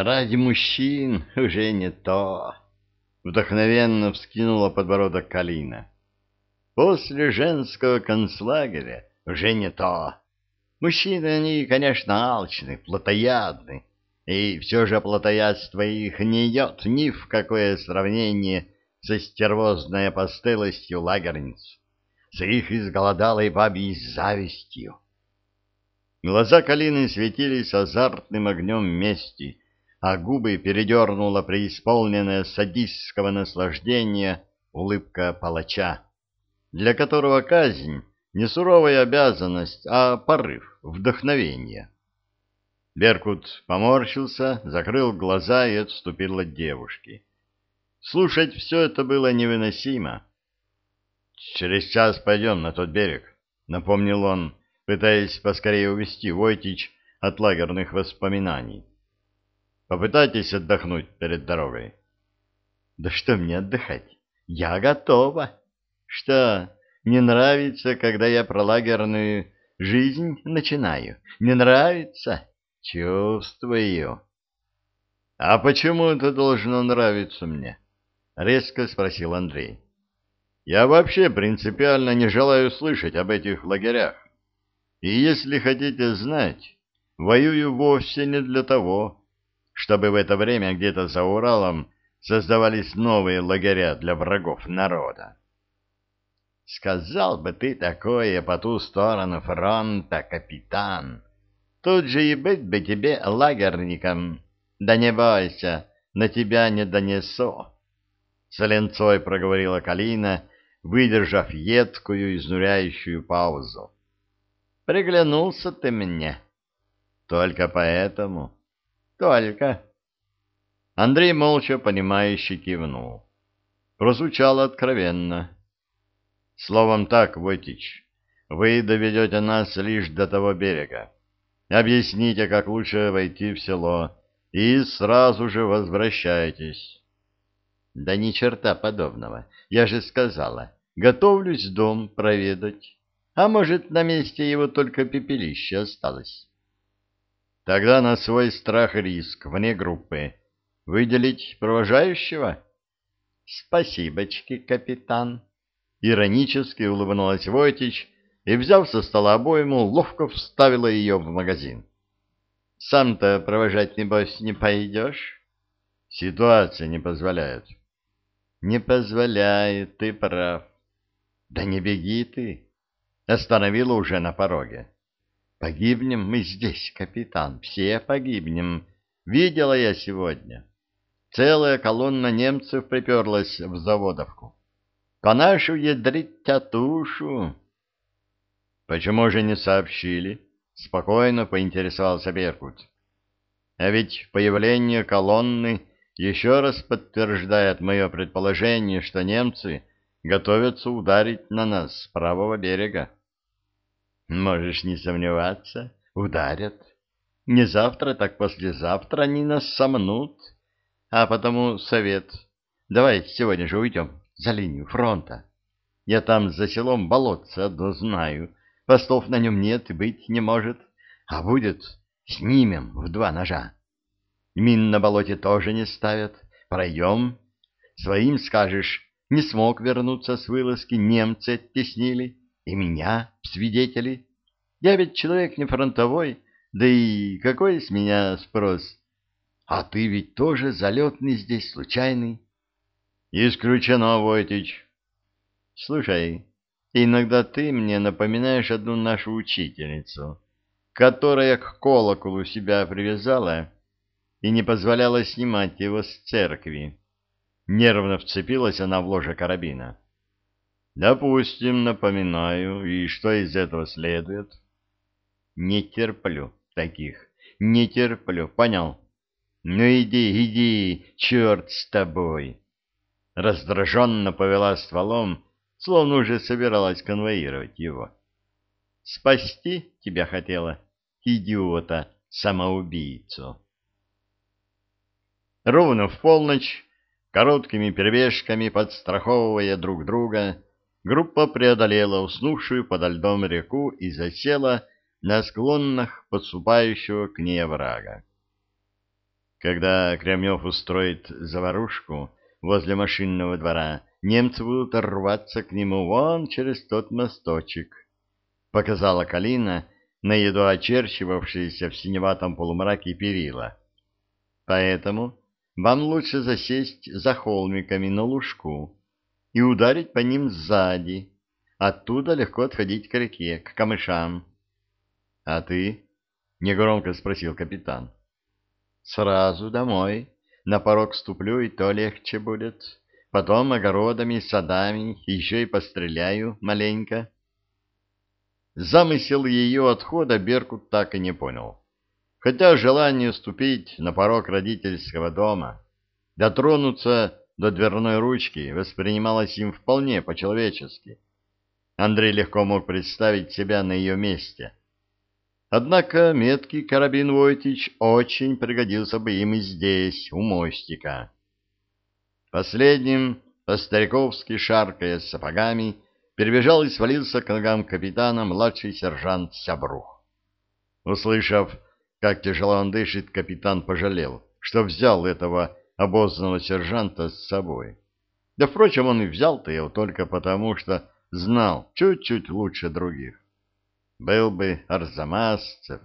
Ради мужчин уже не то. Вдохновенно вскинула подбородок Калина. После женского концлагеря уже не то. Мужчины, они, конечно, алчны, плотоядны, и все же плотоядство их не идет ни в какое сравнение со стервозной опостылостью лагерниц, с их изголодалой бабьей завистью. Глаза Калины светились азартным огнем мести, а губы передернула преисполненная садистского наслаждения улыбка палача, для которого казнь не суровая обязанность, а порыв, вдохновение. Беркут поморщился, закрыл глаза и отступил от девушки. Слушать все это было невыносимо. «Через час пойдем на тот берег», — напомнил он, пытаясь поскорее увести Войтич от лагерных воспоминаний. Попытайтесь отдохнуть перед дорогой. Да что мне отдыхать? Я готова. Что, не нравится, когда я про лагерную жизнь начинаю? Не нравится? Чувствую. А почему это должно нравиться мне? Резко спросил Андрей. Я вообще принципиально не желаю слышать об этих лагерях. И если хотите знать, воюю вовсе не для того, чтобы в это время где-то за Уралом создавались новые лагеря для врагов народа. Сказал бы ты такое по ту сторону фронта, капитан. Тут же и быть бы тебе лагерником. Да не бойся, на тебя не донесу. С ленцой проговорила Калина, выдержав едкую, изнуряющую паузу. Приглянулся ты мне. Только поэтому только. Андрей молча, понимающе кивнул. Прозвучало откровенно. Словом так, Войтич, вы доведете нас лишь до того берега. Объясните, как лучше войти в село, и сразу же возвращайтесь. Да ни черта подобного. Я же сказала, готовлюсь дом проведать. А может, на месте его только пепелище осталось. Тогда на свой страх и риск, вне группы. Выделить провожающего? Спасибочки, капитан. Иронически улыбнулась Войтич и, взяв со стола обойму, ловко вставила ее в магазин. Сам-то провожать, небось, не пойдешь? Ситуация не позволяет. Не позволяет, ты прав. Да не беги ты. Остановила уже на пороге. Погибнем мы здесь, капитан, все погибнем. Видела я сегодня. Целая колонна немцев приперлась в Заводовку. По нашу ядрить тятушу. Почему же не сообщили? Спокойно поинтересовался Беркут. А ведь появление колонны еще раз подтверждает мое предположение, что немцы готовятся ударить на нас с правого берега. Можешь не сомневаться, ударят. Не завтра, так послезавтра они нас сомнут. А потому совет. Давай сегодня же уйдем за линию фронта. Я там за селом болотце одно знаю. Постов на нем нет и быть не может. А будет, снимем в два ножа. Мин на болоте тоже не ставят. Пройдем. Своим скажешь, не смог вернуться с вылазки, немцы оттеснили и меня в свидетели. Я ведь человек не фронтовой, да и какой с меня спрос? А ты ведь тоже залетный здесь, случайный. Исключено, Войтич. Слушай, иногда ты мне напоминаешь одну нашу учительницу, которая к колоколу себя привязала и не позволяла снимать его с церкви. Нервно вцепилась она в ложе карабина. Допустим, напоминаю, и что из этого следует? Не терплю таких, не терплю, понял? Ну иди, иди, черт с тобой. Раздраженно повела стволом, словно уже собиралась конвоировать его. Спасти тебя хотела, идиота, самоубийцу. Ровно в полночь, короткими перебежками подстраховывая друг друга, группа преодолела уснувшую подо льдом реку и засела на склонах подступающего к ней оврага. Когда Кремнев устроит заварушку возле машинного двора, немцы будут рваться к нему вон через тот мосточек, — показала Калина на едва очерчивавшиеся в синеватом полумраке перила. Поэтому вам лучше засесть за холмиками на лужку и ударить по ним сзади. Оттуда легко отходить к реке, к камышам. — А ты? — негромко спросил капитан. — Сразу домой. На порог ступлю, и то легче будет. Потом огородами, садами, еще и постреляю маленько. Замысел ее отхода Беркут так и не понял. Хотя желание ступить на порог родительского дома, дотронуться до дверной ручки воспринималось им вполне по-человечески. Андрей легко мог представить себя на ее месте. Однако меткий карабин Войтич очень пригодился бы им и здесь, у мостика. Последним, по-стариковски шаркая сапогами, перебежал и свалился к ногам капитана младший сержант Сябрух. Услышав, как тяжело он дышит, капитан пожалел, что взял этого обозного сержанта с собой. Да, впрочем, он и взял-то его только потому, что знал чуть-чуть лучше других. Был бы Арзамасцев.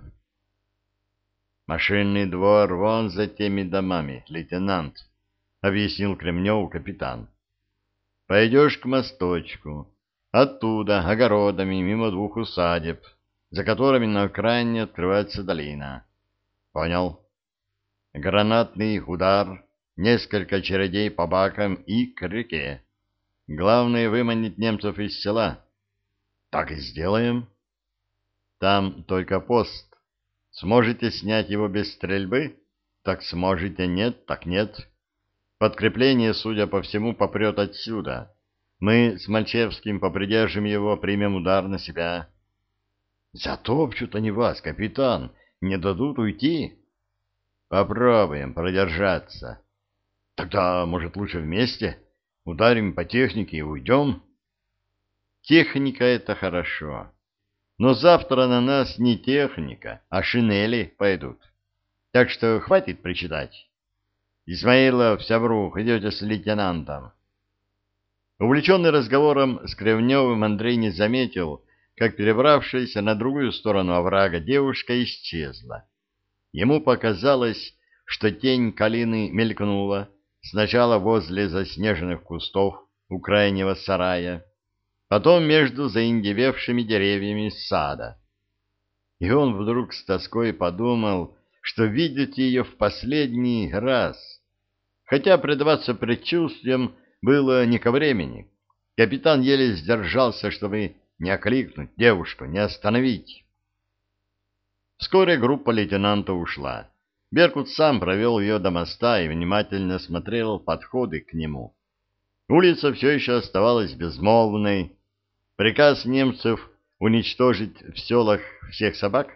«Машинный двор вон за теми домами, лейтенант», — объяснил Кремневу капитан. «Пойдешь к мосточку, оттуда огородами мимо двух усадеб, за которыми на окраине открывается долина. Понял? Гранатный удар, несколько чередей по бакам и к реке. Главное — выманить немцев из села. Так и сделаем. Там только пост. Сможете снять его без стрельбы? Так сможете, нет, так нет. Подкрепление, судя по всему, попрет отсюда. Мы с Мальчевским попридержим его, примем удар на себя. Затопчут они вас, капитан, не дадут уйти. Попробуем продержаться. Тогда, может, лучше вместе? Ударим по технике и уйдем? Техника — это хорошо. Но завтра на нас не техника, а шинели пойдут. Так что хватит причитать. Исмаилов, Сябрух, идете с лейтенантом. Увлеченный разговором с Кривневым Андрей не заметил, как перебравшаяся на другую сторону оврага девушка исчезла. Ему показалось, что тень калины мелькнула сначала возле заснеженных кустов у крайнего сарая, потом между заиндевевшими деревьями сада. И он вдруг с тоской подумал, что видит ее в последний раз. Хотя предаваться предчувствиям было не ко времени. Капитан еле сдержался, чтобы не окликнуть девушку, не остановить. Вскоре группа лейтенанта ушла. Беркут сам провел ее до моста и внимательно смотрел подходы к нему. Улица все еще оставалась безмолвной. Приказ немцев уничтожить в селах всех собак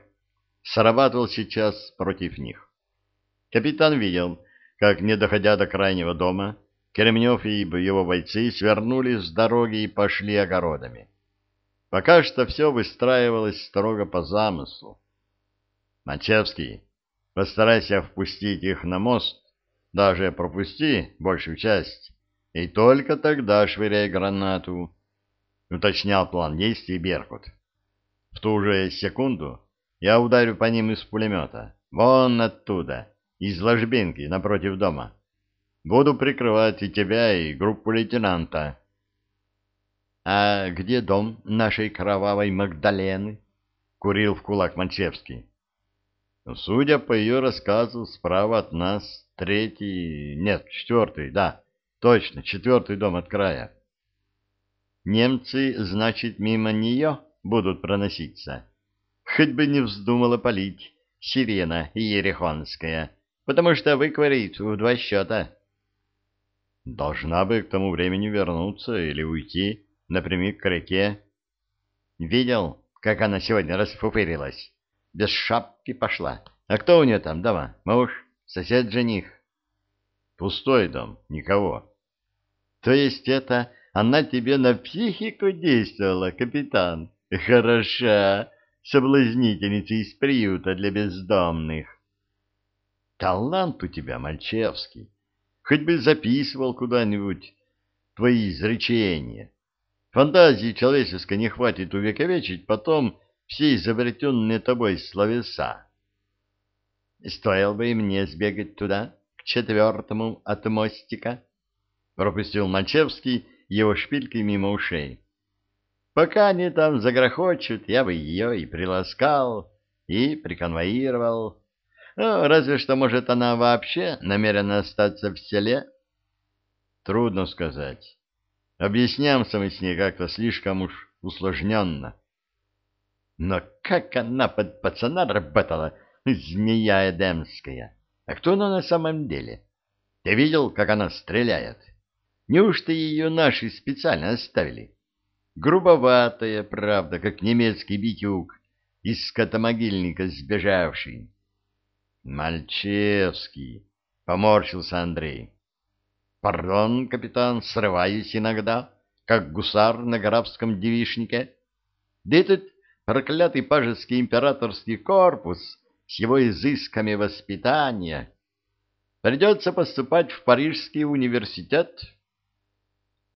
срабатывал сейчас против них. Капитан видел, как, не доходя до крайнего дома, Кремнев и его бойцы свернули с дороги и пошли огородами. Пока что все выстраивалось строго по замыслу. Мачевский, постарайся впустить их на мост, даже пропусти большую часть, и только тогда швыряй гранату, — уточнял план действий Беркут. В ту же секунду я ударю по ним из пулемета, вон оттуда, из ложбинки напротив дома. Буду прикрывать и тебя, и группу лейтенанта. «А где дом нашей кровавой Магдалены?» — курил в кулак Манчевский. «Судя по ее рассказу, справа от нас третий... Нет, четвертый, да, точно, четвертый дом от края». «Немцы, значит, мимо нее будут проноситься. Хоть бы не вздумала палить сирена ерехонская, потому что выкварит в два счета». «Должна бы к тому времени вернуться или уйти» напрямик к реке. Видел, как она сегодня расфуфырилась? Без шапки пошла. А кто у нее там дома? Муж? Сосед-жених? Пустой дом, никого. То есть это она тебе на психику действовала, капитан? Хороша, соблазнительница из приюта для бездомных. Талант у тебя, Мальчевский. Хоть бы записывал куда-нибудь твои изречения. Фантазии человеческой не хватит увековечить потом все изобретенные тобой словеса. Стоило бы и мне сбегать туда, к четвертому от мостика, — пропустил Мальчевский его шпилькой мимо ушей. Пока они там загрохочут, я бы ее и приласкал, и приконвоировал. Ну, разве что, может, она вообще намерена остаться в селе? Трудно сказать. Объяснямся мы с ней как-то слишком уж усложненно. Но как она под пацана работала, змея эдемская! А кто она на самом деле? Ты видел, как она стреляет? Неужто ее наши специально оставили? Грубоватая, правда, как немецкий битюк, из скотомогильника сбежавший. Мальчевский, поморщился Андрей. Пардон, капитан, срываюсь иногда, как гусар на графском девишнике. Да этот проклятый пажеский императорский корпус с его изысками воспитания. Придется поступать в Парижский университет,